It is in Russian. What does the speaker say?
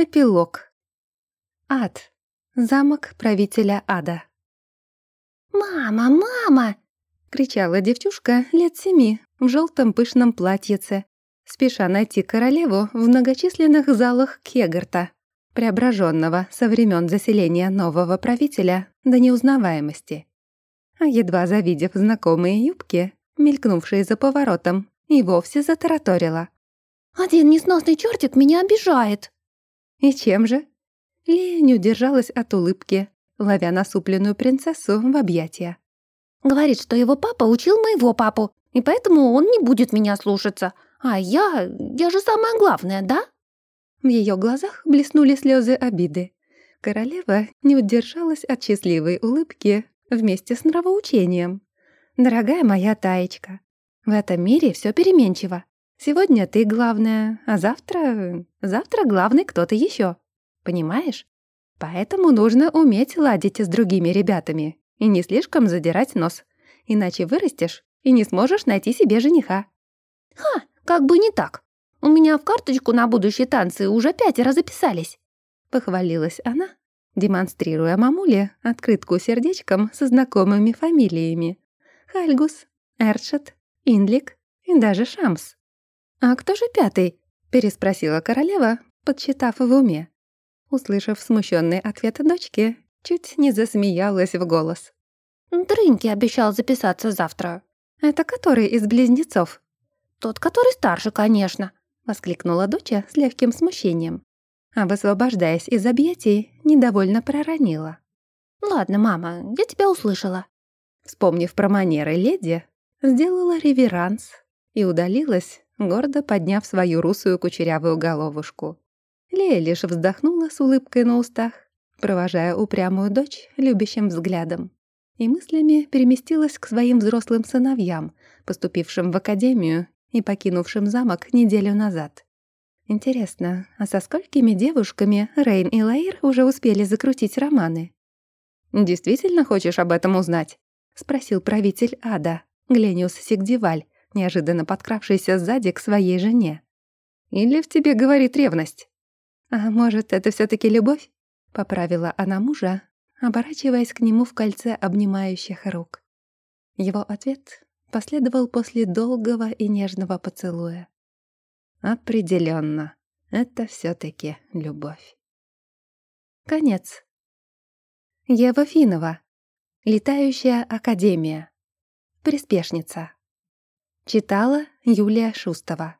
Эпилог. Ад. Замок правителя ада. «Мама, мама!» — кричала девчушка лет семи в желтом пышном платьице, спеша найти королеву в многочисленных залах Кегарта, преображенного со времен заселения нового правителя до неузнаваемости. А едва завидев знакомые юбки, мелькнувшие за поворотом, и вовсе затараторила. «Один несносный чертик меня обижает!» «И чем же?» Лея не удержалась от улыбки, ловя насупленную принцессу в объятия. «Говорит, что его папа учил моего папу, и поэтому он не будет меня слушаться. А я... я же самая главная, да?» В ее глазах блеснули слезы обиды. Королева не удержалась от счастливой улыбки вместе с нравоучением. «Дорогая моя Таечка, в этом мире все переменчиво. Сегодня ты главная, а завтра... завтра главный кто-то еще. Понимаешь? Поэтому нужно уметь ладить с другими ребятами и не слишком задирать нос. Иначе вырастешь и не сможешь найти себе жениха. Ха, как бы не так. У меня в карточку на будущие танцы уже пятеро записались. Похвалилась она, демонстрируя мамуле открытку сердечком со знакомыми фамилиями. Хальгус, Эршет, Инлик и даже Шамс. «А кто же пятый?» — переспросила королева, подсчитав в уме. Услышав смущенный ответ дочки, чуть не засмеялась в голос. «Дрыньки обещал записаться завтра». «Это который из близнецов?» «Тот, который старше, конечно», — воскликнула доча с легким смущением. А высвобождаясь из объятий, недовольно проронила. «Ладно, мама, я тебя услышала». Вспомнив про манеры леди, сделала реверанс и удалилась, гордо подняв свою русую кучерявую головушку. Лея лишь вздохнула с улыбкой на устах, провожая упрямую дочь любящим взглядом, и мыслями переместилась к своим взрослым сыновьям, поступившим в академию и покинувшим замок неделю назад. Интересно, а со сколькими девушками Рейн и Лаир уже успели закрутить романы? «Действительно хочешь об этом узнать?» — спросил правитель ада, Глениус Сигдиваль, неожиданно подкравшийся сзади к своей жене. «Или в тебе говорит ревность?» «А может, это все таки любовь?» — поправила она мужа, оборачиваясь к нему в кольце обнимающих рук. Его ответ последовал после долгого и нежного поцелуя. Определенно, это все таки любовь. Конец. Ева Финова. Летающая академия. Приспешница. Читала Юлия Шустова.